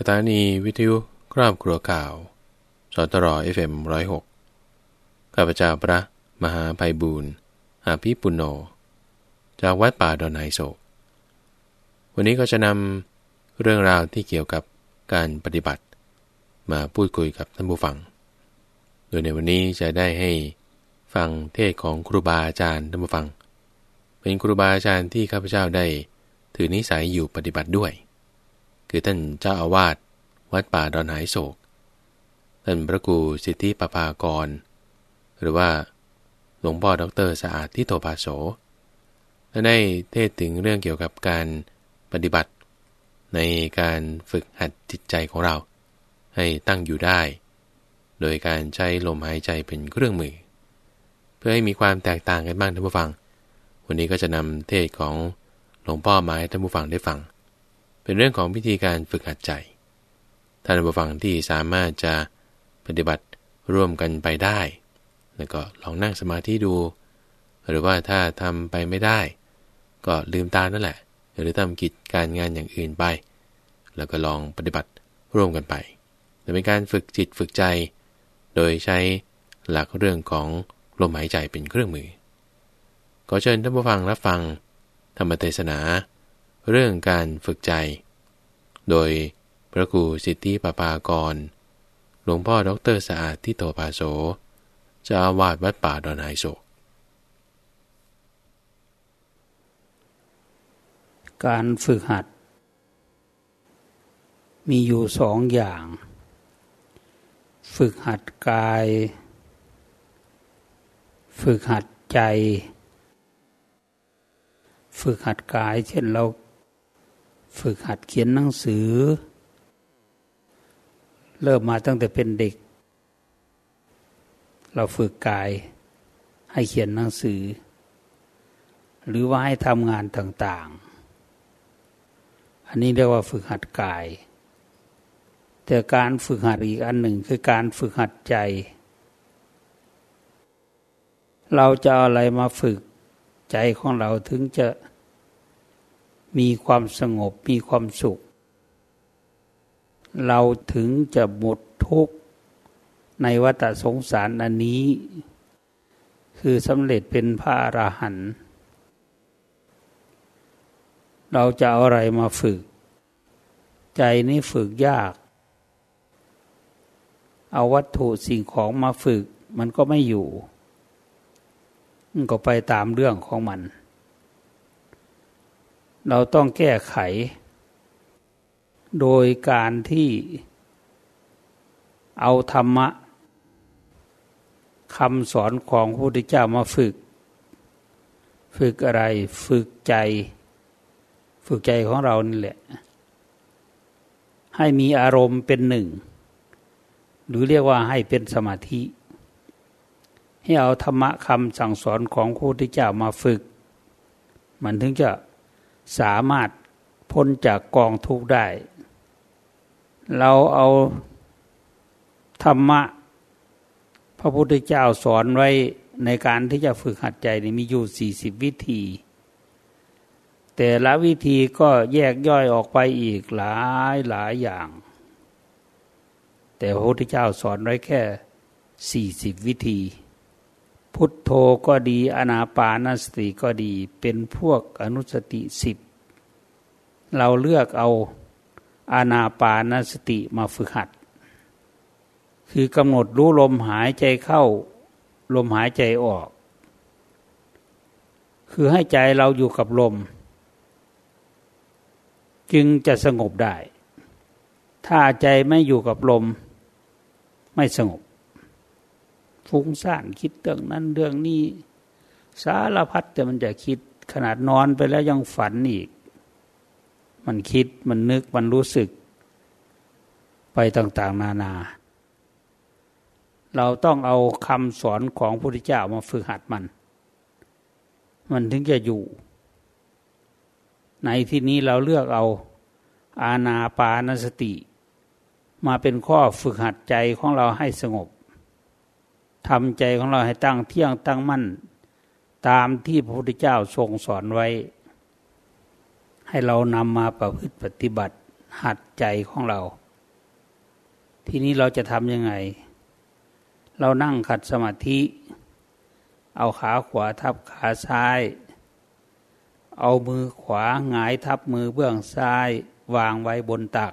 สถานีวิทยุครอบครัวข่าว สทร FM ร้อยหกข้าพเจ้าพระมหาไพบูลย์อภิปุณโณ จากวัดป่าดอนหายโศก วันนี้ก็จะนำเรื่องราวที่เกี่ยวกับการปฏิบัติ มาพูดคุยกับท่านผู้ฟัง โดยในวันนี้จะได้ให้ฟังเทศของครูบาอาจารย์ท่านผู้ฟัง เป็นครูบาอาจารย์ที่ข้าพเจ้าได้ ถือนิสัยอยู่ปฏิบัติด้วย คือท่านเจ้าอาวาสวัดป่าดอนหายโศก ท่านพระครูสิทธิปภากร หรือว่าหลวงพ่อดรสะอาดที่โตภาโสและได้เทศถึงเรื่องเกี่ยวกับการปฏิบัติ ในการฝึกหัดจิตใจของเรา ให้ตั้งอยู่ได้ โดยการใช้ลมหายใจเป็นเครื่องมือ เพื่อให้มีความแตกต่างกันบ้างท่านผู้ฟัง วันนี้ก็จะนำเทศของหลวงพ่อมาให้ท่านผู้ฟังได้ฟัง เป็นเรื่องของพิธีการฝึกหัดใจ ท่านผู้ฟังที่สามารถจะปฏิบัติร่วมกันไปได้ แล้วก็ลองนั่งสมาธิดู หรือว่าถ้าทำไปไม่ได้ ก็ลืมตานั่นแหละ หรือทำกิจการงานอย่างอื่นไป แล้วก็ลองปฏิบัติร่วมกันไปจะเป็นการฝึกจิตฝึกใจ โดยใช้หลักเรื่องของลมหายใจเป็นเครื่องมือขอเชิญท่านผู้ฟังรับฟังธรรมเทศนา เรื่องการฝึกใจ โดยพระครูสิทธิปปากร หลวงพ่อดรสะอาดที่โตภาโสจะอาวาสวัดป่าดอนไฮโศกการฝึกหัด มีอยู่สองอย่าง ฝึกหัดกาย ฝึกหัดใจ ฝึกหัดกาย เช่นเรา ฝึกหัดเขียนหนังสือ เริ่มมาตั้งแต่เป็นเด็ก เราฝึกกายให้เขียนหนังสือ หรือว่าให้ทำงานต่าง ๆ อันนี้เรียกว่าฝึกหัดกาย แต่การฝึกหัดอีกอันหนึ่งคือการฝึกหัดใจ เราจะอาอะไรมาฝึกใจของเราถึงจะ มีความสงบมีความสุข เราถึงจะหมดทุกข์ในวัฏสงสารอันนี้ คือสำเร็จเป็นพระอรหันต์เราจะเอาอะไรมาฝึก ใจนี้ฝึกยาก เอาวัตถุสิ่งของมาฝึก มันก็ไม่อยู่ มันก็ไปตามเรื่องของมัน เราต้องแก้ไข โดยการที่เอาธรรมะคำสอนของพระพุทธเจ้ามาฝึก ฝึกอะไร ฝึกใจ ฝึกใจของเรานี่แหละ ให้มีอารมณ์เป็นหนึ่ง หรือเรียกว่าให้เป็นสมาธิ ให้เอาธรรมะคำสั่งสอนของพระพุทธเจ้ามาฝึก มันถึงจะ สามารถพ้นจากกองทุกข์ได้ เราเอาธรรมะ พระพุทธเจ้าสอนไว้ในการที่จะฝึกหัดใจนี่มีอยู่สี่สิบวิธี แต่ละวิธีก็แยกย่อยออกไปอีกหลายหลายอย่าง แต่พระพุทธเจ้าสอนไว้แค่สี่สิบวิธี พุทโธก็ดีอนาปานสติก็ดี เป็นพวกอนุสติสิบเราเลือกเอาอานาปานสติมาฝึกหัด คือกำหนดรู้ลมหายใจเข้า ลมหายใจออก คือให้ใจเราอยู่กับลม จึงจะสงบได้ ถ้าใจไม่อยู่กับลม ไม่สงบ ฟุ้งซ่านคิดเรื่องนั้นเรื่องนี้ สารพัดแต่มันจะคิดขนาดนอนไปแล้วยังฝันอีก มันคิดมันนึกมันรู้สึก ไปต่างๆ นานา เราต้องเอาคำสอนของพระพุทธเจ้ามาฝึกหัดมัน มันถึงจะอยู่ ในที่นี้เราเลือกเอาอาณาปานสติ มาเป็นข้อฝึกหัดใจของเราให้สงบ ทำใจของเราให้ตั้งเที่ยงตั้งมั่น ตามที่พระพุทธเจ้าทรงสอนไว้ ให้เรานำมาประพฤติปฏิบัติหัดใจของเรา ทีนี้เราจะทำยังไง เรานั่งขัดสมาธิ เอาขาขวาทับขาซ้าย เอามือขวาหงายทับมือเบื้องซ้ายวางไว้บนตัก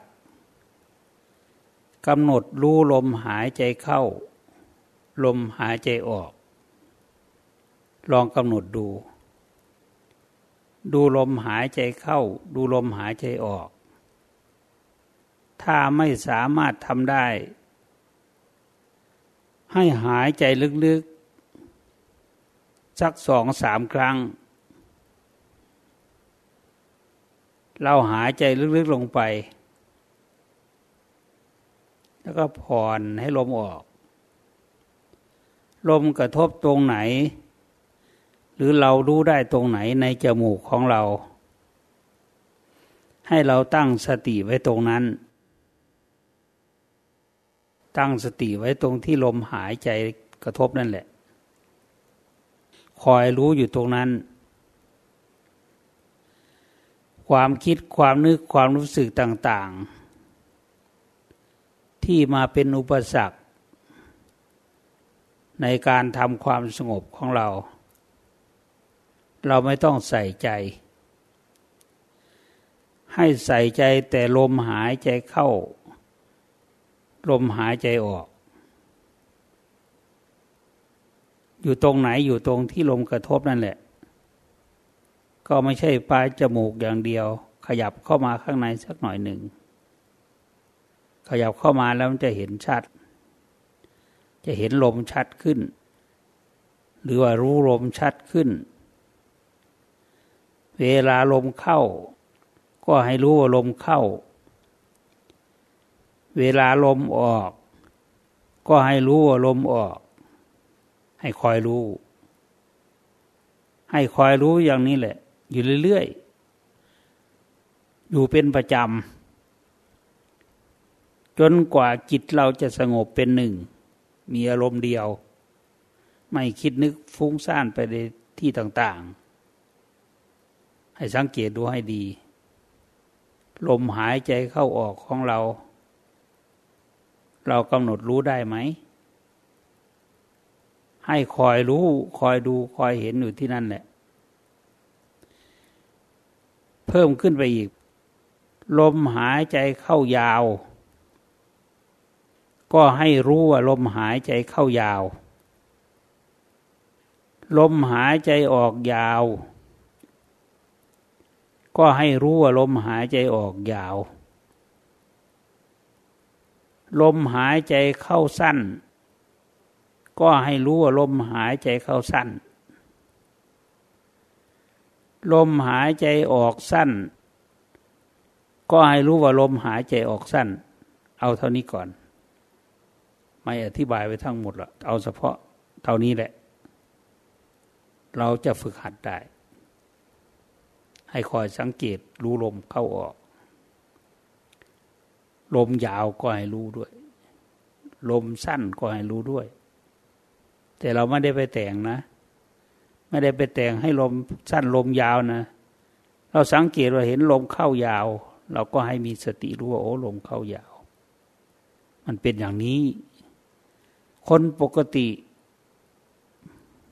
กำหนดรู้ลมหายใจเข้า ลมหายใจออก ลองกำหนดดู ดูลมหายใจเข้า ดูลมหายใจออก ถ้าไม่สามารถทำได้ ให้หายใจลึกๆ สักสองสามครั้ง เราหายใจลึกๆลงไป แล้วก็ผ่อนให้ลมออก ลมกระทบตรงไหน หรือเรารู้ได้ตรงไหนในจมูกของเรา ให้เราตั้งสติไว้ตรงนั้น ตั้งสติไว้ตรงที่ลมหายใจกระทบนั่นแหละ คอยรู้อยู่ตรงนั้น ความคิดความนึกความรู้สึกต่าง ๆ ที่มาเป็นอุปสรรค ในการทำความสงบของเรา เราไม่ต้องใส่ใจ ให้ใส่ใจแต่ลมหายใจเข้า ลมหายใจออก อยู่ตรงไหนอยู่ตรงที่ลมกระทบนั่นแหละ ก็ไม่ใช่ปลายจมูกอย่างเดียว ขยับเข้ามาข้างในสักหน่อยหนึ่ง ขยับเข้ามาแล้วมันจะเห็นชัด จะเห็นลมชัดขึ้น หรือว่ารู้ลมชัดขึ้น เวลาลมเข้า ก็ให้รู้ว่าลมเข้า เวลาลมออก ก็ให้รู้ว่าลมออก ให้คอยรู้ ให้คอยรู้อย่างนี้แหละ อยู่เรื่อยๆ อยู่เป็นประจำจนกว่าจิตเราจะสงบเป็นหนึ่ง มีอารมณ์เดียว ไม่คิดนึกฟุ้งซ่านไปในที่ต่าง ๆ ให้สังเกตดูให้ดี ลมหายใจเข้าออกของเรา เรากำหนดรู้ได้ไหม ให้คอยรู้คอยดูคอยเห็นอยู่ที่นั่นแหละ เพิ่มขึ้นไปอีก ลมหายใจเข้ายาว ก็ให้รู้ว่าลมหายใจเข้ายาว ลมหายใจออกยาว ก็ให้รู้ว่าลมหายใจออกยาว ลมหายใจเข้าสั้น ก็ให้รู้ว่าลมหายใจเข้าสั้น ลมหายใจออกสั้น ก็ให้รู้ว่าลมหายใจออกสั้น เอาเท่านี้ก่อน ไม่อธิบายไปทั้งหมดละเอาเฉพาะเท่านี้แหละ เราจะฝึกหัดได้ ให้คอยสังเกตรู้ลมเข้าออก ลมยาวก็ให้รู้ด้วย ลมสั้นก็ให้รู้ด้วย แต่เราไม่ได้ไปแต่งนะ ไม่ได้ไปแต่งให้ลมสั้นลมยาวนะ เราสังเกตว่าเห็นลมเข้ายาว เราก็ให้มีสติรู้ว่าโอ้ลมเข้ายาว มันเป็นอย่างนี้ คนปกติ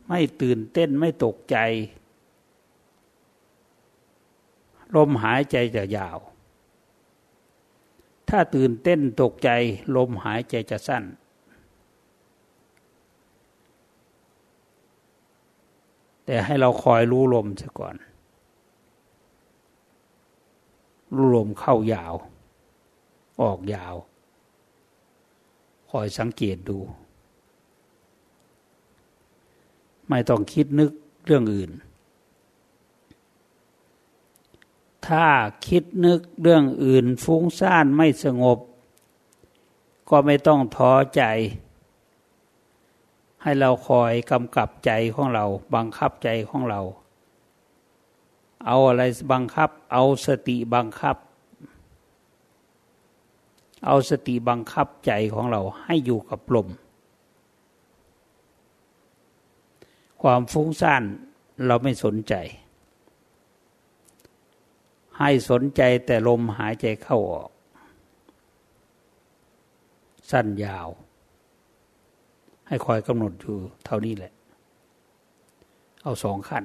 ไม่ตื่นเต้นไม่ตกใจ ลมหายใจจะยาว ถ้าตื่นเต้นตกใจ ลมหายใจจะสั้น แต่ให้เราคอยรู้ลมซะก่อน รู้ลมเข้ายาว ออกยาว คอยสังเกตดู ไม่ต้องคิดนึกเรื่องอื่น ถ้าคิดนึกเรื่องอื่น ฟุ้งซ่านไม่สงบ ก็ไม่ต้องท้อใจ ให้เราคอยกำกับใจของเรา บังคับใจของเรา เอาอะไรบังคับ เอาสติบังคับ เอาสติบังคับใจของเราให้อยู่กับลม ความฟุ้งซ่านเราไม่สนใจ ให้สนใจแต่ลมหายใจเข้าออก สั้นยาว ให้คอยกำหนดอยู่เท่านี้แหละ เอาสองขั้น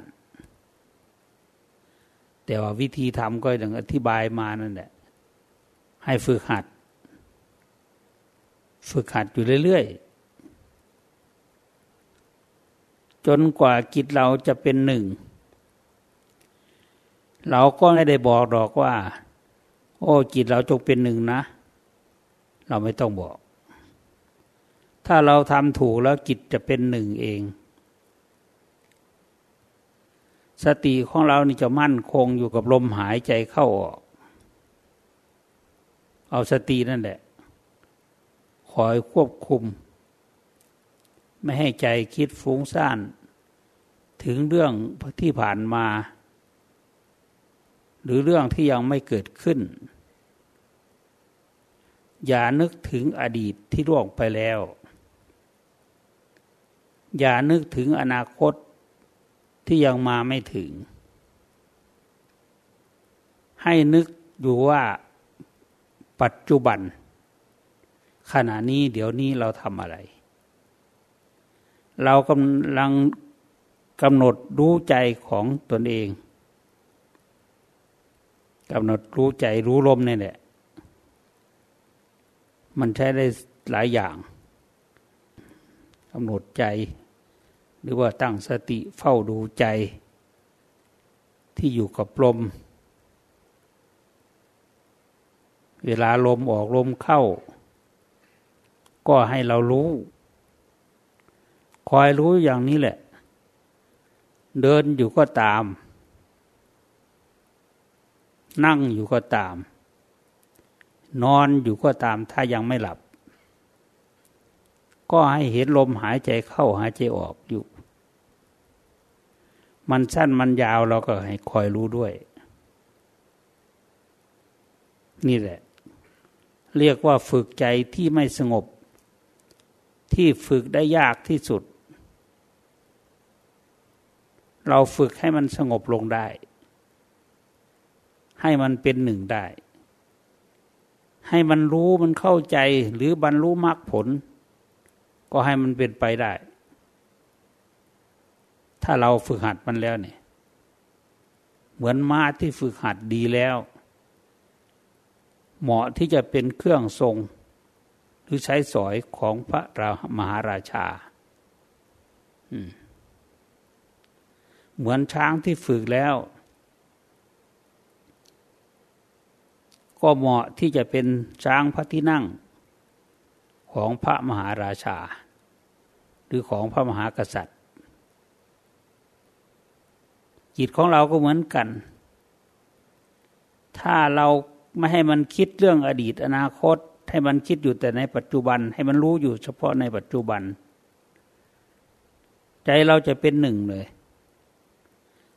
แต่ว่าวิธีทำก็อย่างอธิบายมานั่นแหละ ให้ฝึกหัด ฝึกหัดอยู่เรื่อยๆ จนกว่ากิจเราจะเป็นหนึ่ง เราก็ไม่ได้บอกดอกว่า โอ้จิตเราจงเป็นหนึ่งนะ เราไม่ต้องบอก ถ้าเราทำถูกแล้วจิตจะเป็นหนึ่งเอง สติของเรานี่จะมั่นคงอยู่กับลมหายใจเข้าออก เอาสตินั่นแหละคอยควบคุม ไม่ให้ใจคิดฟุ้งซ่าน ถึงเรื่องที่ผ่านมา หรือเรื่องที่ยังไม่เกิดขึ้น อย่านึกถึงอดีตที่ล่วงไปแล้ว อย่านึกถึงอนาคตที่ยังมาไม่ถึง ให้นึกอยู่ว่าปัจจุบัน ขณะนี้เดี๋ยวนี้เราทำอะไร เรากำลัง กำหนดรู้ใจของตนเองกำหนดรู้ใจรู้ลมนี่แหละ มันใช้ได้หลายอย่างกำหนดใจ หรือว่าตั้งสติเฝ้าดูใจ ที่อยู่กับลม เวลาลมออกลมเข้า ก็ให้เรารู้ คอยรู้อย่างนี้แหละ เดินอยู่ก็ตาม นั่งอยู่ก็ตาม นอนอยู่ก็ตามถ้ายังไม่หลับ ก็ให้เห็นลมหายใจเข้าหายใจออกอยู่ มันสั้นมันยาวเราก็ให้คอยรู้ด้วย นี่แหละ เรียกว่าฝึกใจที่ไม่สงบ ที่ฝึกได้ยากที่สุด เราฝึกให้มันสงบลงได้ ให้มันเป็นหนึ่งได้ ให้มันรู้มันเข้าใจหรือบรรลุมรรคผล ก็ให้มันเป็นไปได้ ถ้าเราฝึกหัดมันแล้วเนี่ย เหมือนม้าที่ฝึกหัดดีแล้ว เหมาะที่จะเป็นเครื่องทรง หรือใช้สอยของพระรามหาราชา เหมือนช้างที่ฝึกแล้ว ก็เหมาะที่จะเป็นช้างพระที่นั่ง ของพระมหาราชา หรือของพระมหากษัตริย์ จิตของเราก็เหมือนกัน ถ้าเราไม่ให้มันคิดเรื่องอดีตอนาคต ให้มันคิดอยู่แต่ในปัจจุบัน ให้มันรู้อยู่เฉพาะในปัจจุบัน ใจเราจะเป็นหนึ่งเลย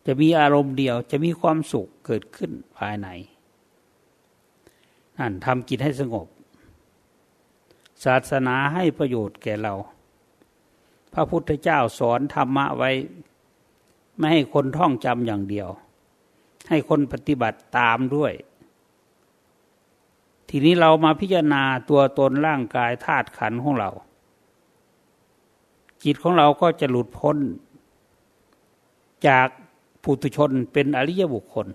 จะมีอารมณ์เดียวจะมีความสุขเกิดขึ้นภายในนั่นทำจิตให้สงบ ศาสนาให้ประโยชน์แก่เรา พระพุทธเจ้าสอนธรรมะไว้ ไม่ให้คนท่องจำอย่างเดียว ให้คนปฏิบัติตามด้วย ทีนี้เรามาพิจารณาตัวตนร่างกายธาตุขันของเรา จิตของเราก็จะหลุดพ้น จาก ปุถุชนเป็นอริยบุคคล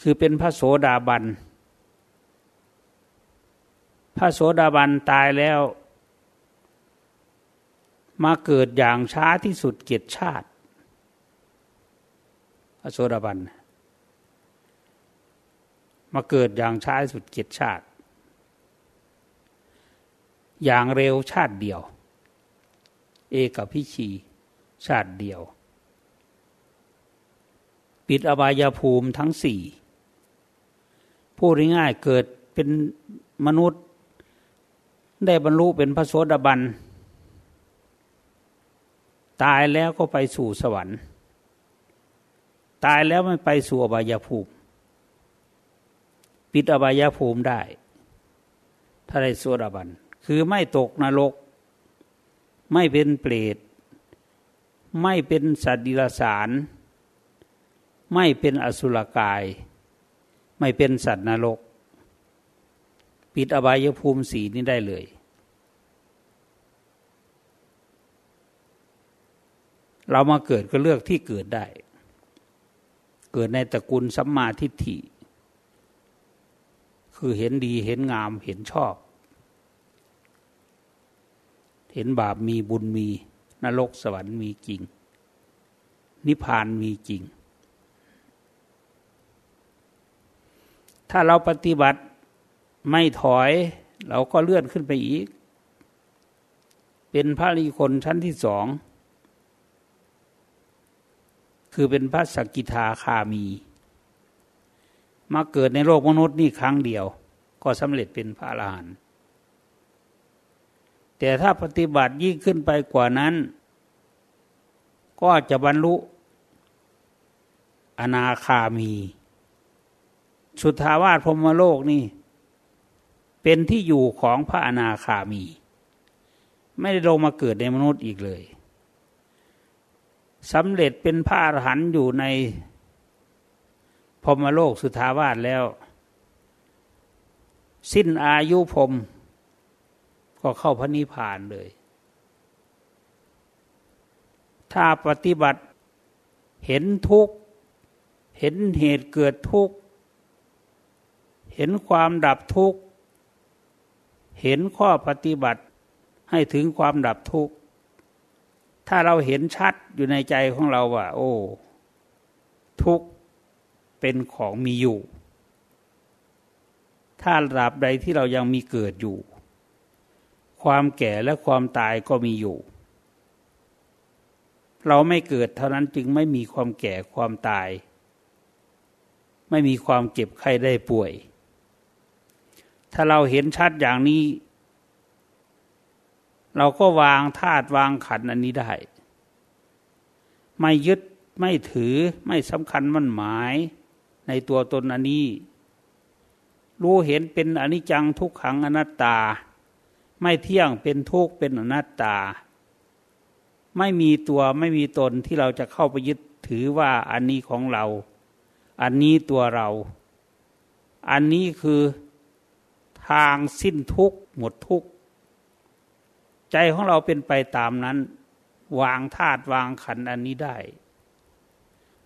คือเป็นพระโสดาบัน พระโสดาบันตายแล้ว มาเกิดอย่างช้าที่สุดเกียรติชาติ พระโสดาบัน มาเกิดอย่างช้าที่สุดเกียรติชาติ อย่างเร็วชาติเดียว เอกพิชีชาติเดียว ปิดอบายภูมิทั้งสี่พูดง่ายๆเกิดเป็นมนุษย์ ได้บรรลุเป็นพระโสดาบัน ตายแล้วก็ไปสู่สวรรค์ ตายแล้วไม่ไปสู่อบายภูมิ ปิดอบายภูมิได้ ถ้าได้โสดาบัน คือไม่ตกนรก ไม่เป็นเปรต ไม่เป็นสัตว์ดิลสาร ไม่เป็นอสุรกาย ไม่เป็นสัตว์นรก ปิดอบายภูมิสีนี้ได้เลย เรามาเกิดก็เลือกที่เกิดได้ เกิดในตระกูลสัมมาทิฏฐิ คือเห็นดีเห็นงามเห็นชอบ เห็นบาปมีบุญมีนรกสวรรค์มีจริง นิพพานมีจริง ถ้าเราปฏิบัติไม่ถอย เราก็เลื่อนขึ้นไปอีก เป็นพระรีคนชั้นที่สอง คือเป็นพระสกิทาคามี มาเกิดในโลกมนุษย์นี่ครั้งเดียว ก็สำเร็จเป็นพระอรหันต์แต่ถ้าปฏิบัติยิ่งขึ้นไปกว่านั้น ก็จะบรรลุอนาคามี สุทธาวาสพรมโลกนี่ เป็นที่อยู่ของพระอนาคามี ไม่ได้ลงมาเกิดในมนุษย์อีกเลยสำเร็จเป็นพระอรหันต์อยู่ในพรมโลกสุทาวาสแล้ว สิ้นอายุพรมก็เข้าพระนิพพานเลย ถ้าปฏิบัติเห็นทุกข์ เห็นเหตุเกิดทุกข์ เห็นความดับทุกข์ เห็นข้อปฏิบัติให้ถึงความดับทุกข์ ถ้าเราเห็นชัดอยู่ในใจของเราว่า โอ้ ทุกข์เป็นของมีอยู่ ถ้าระดับใดที่เรายังมีเกิดอยู่ ความแก่และความตายก็มีอยู่ เราไม่เกิดเท่านั้นจึงไม่มีความแก่ความตาย ไม่มีความเจ็บไข้ได้ป่วย ถ้าเราเห็นชัดอย่างนี้ เราก็วางธาตุวางขันอันนี้ได้ ไม่ยึดไม่ถือไม่สำคัญมั่นหมายในตัวตนอันนี้ รู้เห็นเป็นอนิจจังทุกขังอนัตตา ไม่เที่ยงเป็นทุกข์เป็นอนัตตา ไม่มีตัวไม่มีตนที่เราจะเข้าไปยึดถือว่าอันนี้ของเรา อันนี้ตัวเรา อันนี้คือ ทางสิ้นทุกหมดทุกใจของเราเป็นไปตามนั้น วางธาตุวางขันอันนี้ได้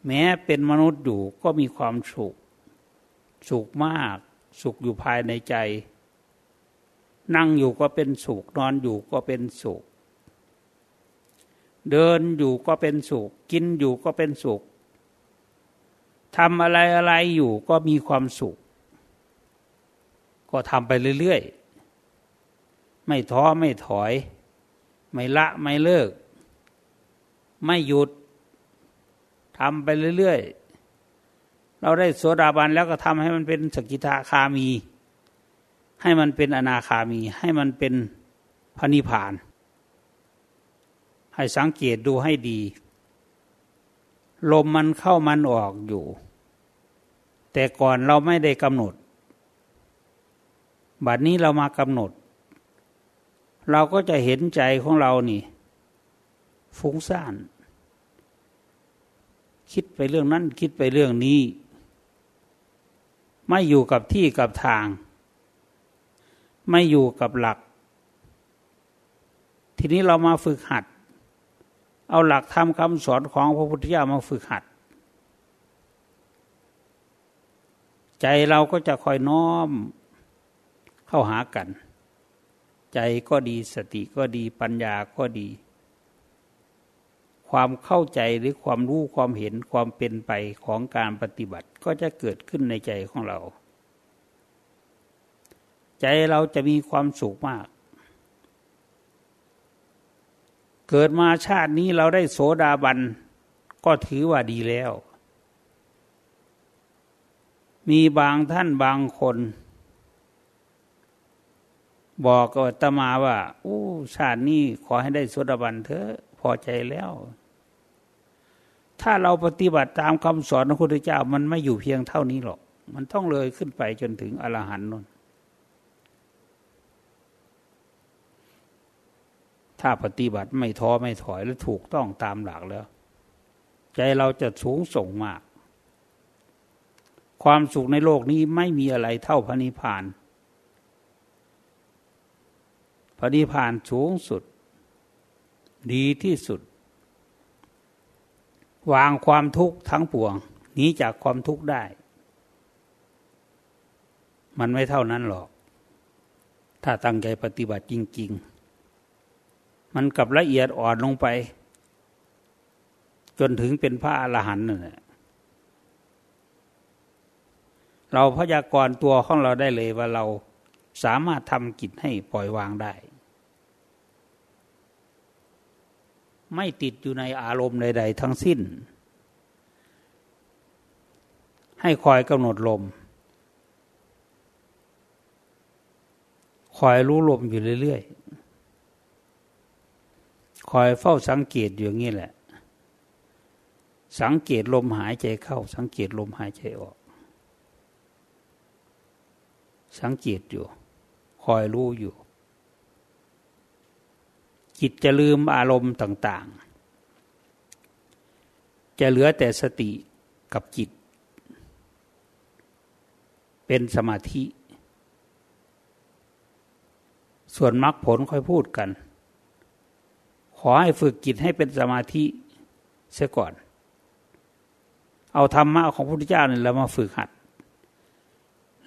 แม้เป็นมนุษย์อยู่ก็มีความสุข สุขมาก สุขอยู่ภายในใจ นั่งอยู่ก็เป็นสุข นอนอยู่ก็เป็นสุข เดินอยู่ก็เป็นสุข กินอยู่ก็เป็นสุขทำอะไรอะไรอยู่ก็มีความสุข ก็ทำไปเรื่อยๆ ไม่ท้อไม่ถอย ไม่ละไม่เลิก ไม่หยุดทำไปเรื่อยๆ เราได้โสดาบันแล้วก็ทำให้มันเป็นสกิทาคามี ให้มันเป็นอนาคามี ให้มันเป็นพระนิพพาน ให้สังเกตดูให้ดี ลมมันเข้ามันออกอยู่ แต่ก่อนเราไม่ได้กำหนด บัดนี้เรามากำหนด เราก็จะเห็นใจของเรานี่ ฟุ้งซ่าน คิดไปเรื่องนั้น คิดไปเรื่องนี้ ไม่อยู่กับที่กับทาง ไม่อยู่กับหลัก ทีนี้เรามาฝึกหัด เอาหลักทำคำสอนของพระพุทธเจ้ามาฝึกหัดใจเราก็จะคอยน้อม เข้าหากัน ใจก็ดีสติก็ดีปัญญาก็ดี ความเข้าใจหรือความรู้ความเห็นความเป็นไปของการปฏิบัติก็จะเกิดขึ้นในใจของเรา ใจเราจะมีความสุขมาก เกิดมาชาตินี้เราได้โสดาบันก็ถือว่าดีแล้ว มีบางท่านบางคน บอกกับตมาว่าอู้ชาตินี้ขอให้ได้สุดบันเถอะพอใจแล้ว ถ้าเราปฏิบัติตามคำสอนของพระพุทธเจ้า มันไม่อยู่เพียงเท่านี้หรอก มันต้องเลยขึ้นไปจนถึงอรหันต์นนถ้าปฏิบัติไม่ท้อไม่ถอยและถูกต้องตามหลักแล้ว ใจเราจะสูงส่งมาก ความสุขในโลกนี้ไม่มีอะไรเท่าพระนิพพาน ระนิพพานสูงสุด ดีที่สุด วางความทุกข์ทั้งปวงหนีจากความทุกข์ได้ มันไม่เท่านั้นหรอก ถ้าตั้งใจปฏิบัติจริง ๆ มันกับละเอียดอ่อนลงไป จนถึงเป็นพระอรหันต์นั่นแหละเราพยากรณ์ตัวของเราได้เลยว่าเราสามารถทำกิจให้ปล่อยวางได้ ไม่ติดอยู่ในอารมณ์ใด ๆ ทั้งสิ้น ให้คอยกำหนดลม คอยรู้ลมอยู่เรื่อยๆ คอยเฝ้าสังเกตอยู่อย่างนี้แหละ สังเกตลมหายใจเข้า สังเกตลมหายใจออก สังเกตอยู่ คอยรู้อยู่ จิตจะลืมอารมณ์ต่างๆ จะเหลือแต่สติกับจิต เป็นสมาธิ ส่วนมรรคผลค่อยพูดกัน ขอให้ฝึกจิตให้เป็นสมาธิเสียก่อน เอาธรรมะของพระพุทธเจ้าเนี่แล้วมาฝึกหัด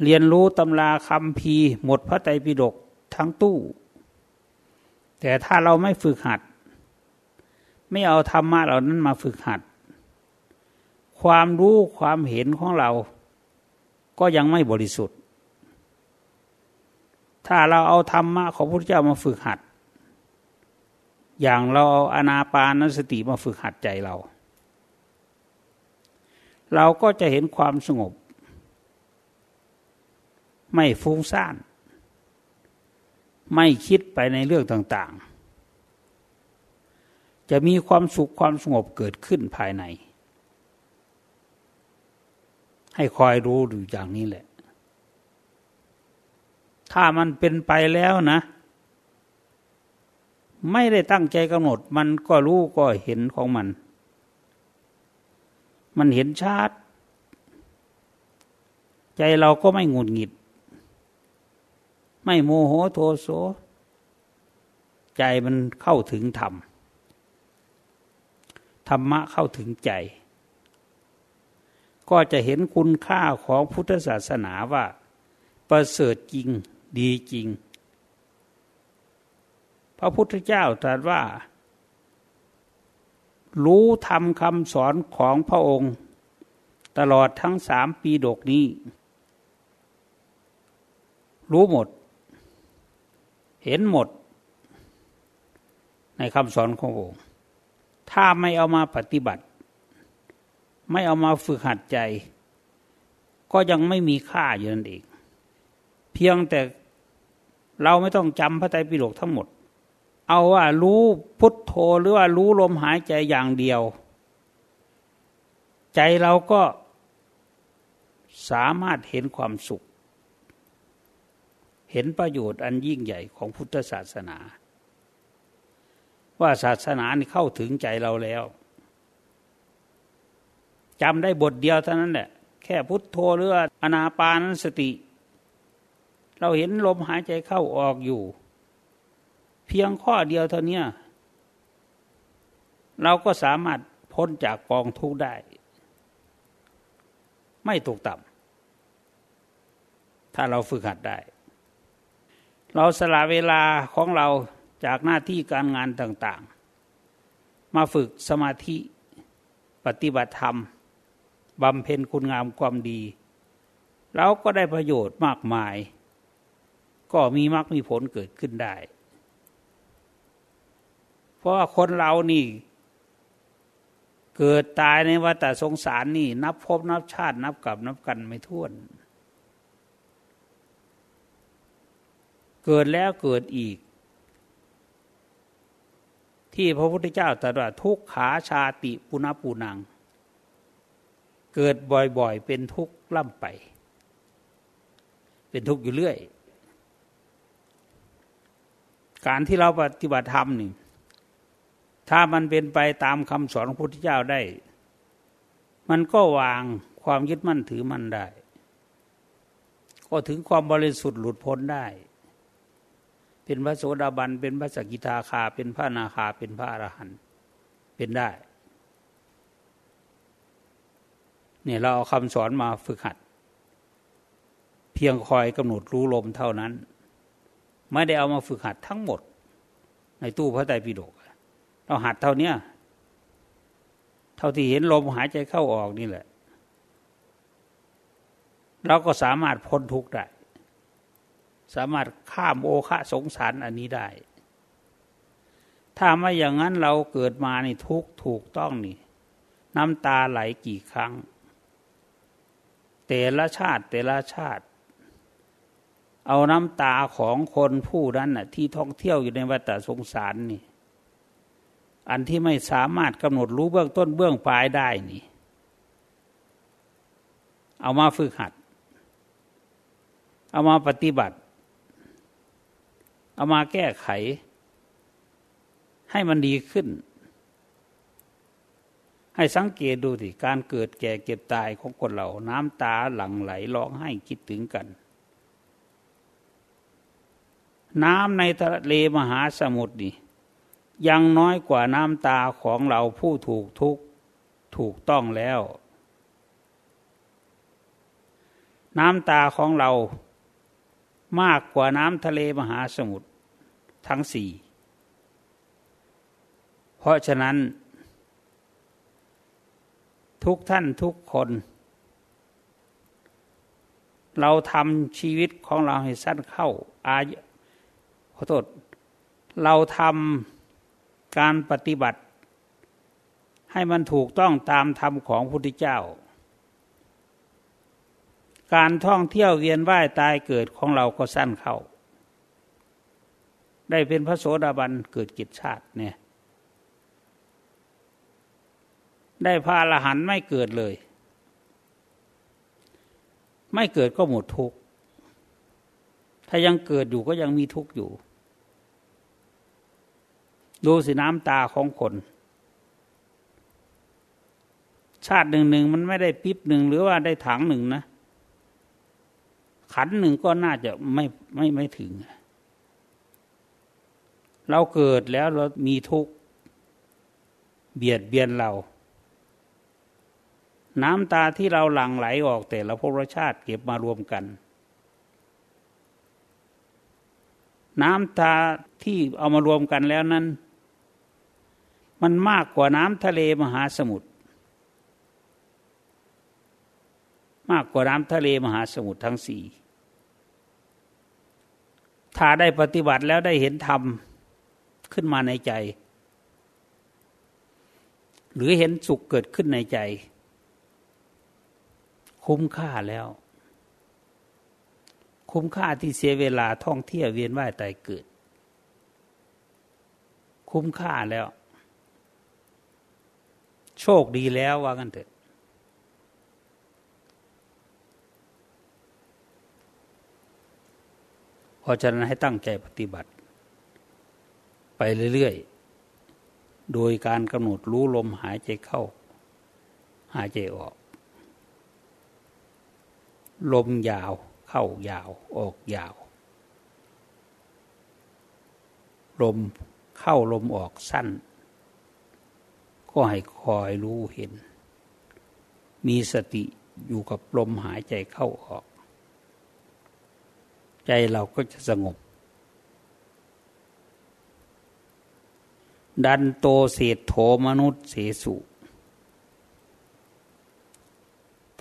เรียนรู้ตำราคำพีหมดพระไตรปิฎกทั้งตู้ แต่ถ้าเราไม่ฝึกหัด ไม่เอาธรรมะเหล่านั้นมาฝึกหัด ความรู้ความเห็นของเรา ก็ยังไม่บริสุทธิ์ ถ้าเราเอาธรรมะของพระพุทธเจ้ามาฝึกหัด อย่างเราเอาอนาปานสติมาฝึกหัดใจเรา เราก็จะเห็นความสงบ ไม่ฟุ้งซ่าน ไม่คิดไปในเรื่องต่างๆ จะมีความสุขความสงบเกิดขึ้นภายใน ให้คอยรู้ดูอย่างนี้แหละ ถ้ามันเป็นไปแล้วนะ ไม่ได้ตั้งใจกำหนด มันก็รู้ก็เห็นของมัน มันเห็นชัดใจเราก็ไม่งุนหงิด ไม่โมโหโทโสใจมันเข้าถึงธรรม ธรรมะเข้าถึงใจ ก็จะเห็นคุณค่าของพุทธศาสนาว่า ประเสริฐจริงดีจริง พระพุทธเจ้าตรัสว่า รู้ธรรมคำสอนของพระองค์ ตลอดทั้งสามปีดกนี้ รู้หมด เห็นหมด ในคำสอนขององค์ ถ้าไม่เอามาปฏิบัติ ไม่เอามาฝึกหัดใจ ก็ยังไม่มีค่าอยู่นั่นเอง เพียงแต่เราไม่ต้องจำพระไตรปิฎกทั้งหมด เอาว่ารู้พุทโธหรือว่ารู้ลมหายใจอย่างเดียว ใจเราก็สามารถเห็นความสุข เห็นประโยชน์อันยิ่งใหญ่ของพุทธศาสนา ว่าศาสนานี่เข้าถึงใจเราแล้วจำได้บทเดียวเท่านั้นแหละ แค่พุทโธหรืออนาปานสติ เราเห็นลมหายใจเข้าออกอยู่ เพียงข้อเดียวเท่านี้เราก็สามารถพ้นจากกองทุกข์ได้ ไม่ตกต่ำถ้าเราฝึกหัดได้ เราสละเวลาของเราจากหน้าที่การงานต่าง ๆ มาฝึกสมาธิปฏิบัติธรรมบำเพ็ญคุณงามความดี เราก็ได้ประโยชน์มากมาย ก็มีมรรคมีผลเกิดขึ้นได้ เพราะว่าคนเรานี่ เกิดตายในวัฏสงสารนี่ นับพบนับชาตินับกับนับกันไม่ท้วน เกิดแล้วเกิดอีก ที่พระพุทธเจ้าตรัสว่าทุกขาชาติปุณปูนัง เกิดบ่อยๆ เป็นทุกข์ล่ำไป เป็นทุกข์อยู่เรื่อย การที่เราปฏิบัติธรรมนี่ถ้ามันเป็นไปตามคำสอนของพระพุทธเจ้าได้ มันก็วางความยึดมั่นถือมั่นได้ ก็ถึงความบริสุทธิ์หลุดพ้นได้ เป็นพระโสดาบัน เป็นพระสกิทาคา เป็นพระนาคา เป็นพระอรหันต์เป็นได้ เนี่ยเราเอาคำสอนมาฝึกหัด เพียงคอยกำหนดรู้ลมเท่านั้น ไม่ได้เอามาฝึกหัดทั้งหมด ในตู้พระไตรปิฎกเราหัดเท่านี้เท่าที่เห็นลมหายใจเข้าออกนี่แหละ เราก็สามารถพ้นทุกข์ได้ สามารถข้ามโอคะสงสารอันนี้ได้ ถ้าไม่อย่างนั้นเราเกิดมานี่ทุกถูกต้องนี่น้ำตาไหลกี่ครั้ง แต่ละชาติแต่ละชาติ เอาน้ำตาของคนผู้นั้นน่ะที่ท่องเที่ยวอยู่ในวัฏสงสารนี่ อันที่ไม่สามารถกำหนดรู้เบื้องต้นเบื้องปลายได้นี่ เอามาฝึกหัด เอามาปฏิบัติ เอามาแก้ไข ให้มันดีขึ้น ให้สังเกตดูสิการเกิดแก่เก็บตายของคนเราน้ำตาหลั่งไหลร้องไห้คิดถึงกัน น้ำในทะเลมหาสมุทรนี่ยังน้อยกว่าน้ำตาของเราผู้ถูกทุกถูกต้องแล้ว น้ำตาของเรา มากกว่าน้ำทะเลมหาสมุทรทั้งสี่ เพราะฉะนั้น ทุกท่านทุกคน เราทำชีวิตของเราให้สั้นเข้า อายขอโทษเราทำการปฏิบัติ ให้มันถูกต้องตามธรรมของพุทธเจ้า การท่องเที่ยวเวียนว่ายตายเกิดของเราก็สั้นเข้า ได้เป็นพระโสดาบันเกิดกิจชาติเนี่ย ได้พระหันไม่เกิดเลย ไม่เกิดก็หมดทุกข์ ถ้ายังเกิดอยู่ก็ยังมีทุกข์อยู่ ดูสิน้ำตาของคนชาติหนึ่งหนึ่งมันไม่ได้ปิ๊บหนึ่งหรือว่าได้ถังหนึ่งนะ ขันหนึ่งก็น่าจะไม่ไม่ไม่ถึง เราเกิดแล้วเรามีทุกข์เบียดเบียนเรา น้ำตาที่เราหลั่งไหลออกแต่ละภพชาติเก็บมารวมกัน น้ำตาที่เอามารวมกันแล้วนั้น มันมากกว่าน้ำทะเลมหาสมุทร มากกว่าน้ำทะเลมหาสมุทรทั้งสี่ถ้าได้ปฏิบัติแล้วได้เห็นธรรมขึ้นมาในใจ หรือเห็นสุขเกิดขึ้นในใจ คุ้มค่าแล้ว คุ้มค่าที่เสียเวลาท่องเที่ยวเวียนว่ายตายเกิด คุ้มค่าแล้ว โชคดีแล้วว่ากันเถอะ เพราะฉะนั้นให้ตั้งใจปฏิบัติ ไปเรื่อยๆ โดยการกำหนดรู้ลมหายใจเข้า หายใจออก ลมยาวเข้ายาวออกยาว ลมเข้าลมออกสั้น ก็ให้คอยรู้เห็น มีสติอยู่กับลมหายใจเข้าออก ใจเราก็จะสงบ ดันโตเศษโถมนุษย์เสสุ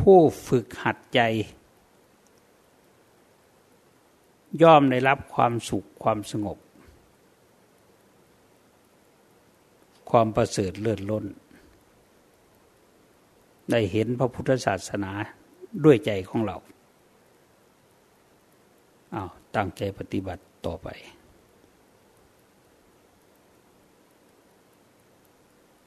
ผู้ฝึกหัดใจ ย่อมได้รับความสุขความสงบ ความประเสริฐเลิศล้น ได้เห็นพระพุทธศาสนาด้วยใจของเรา อ้าวตั้งใจปฏิบัติต่อไป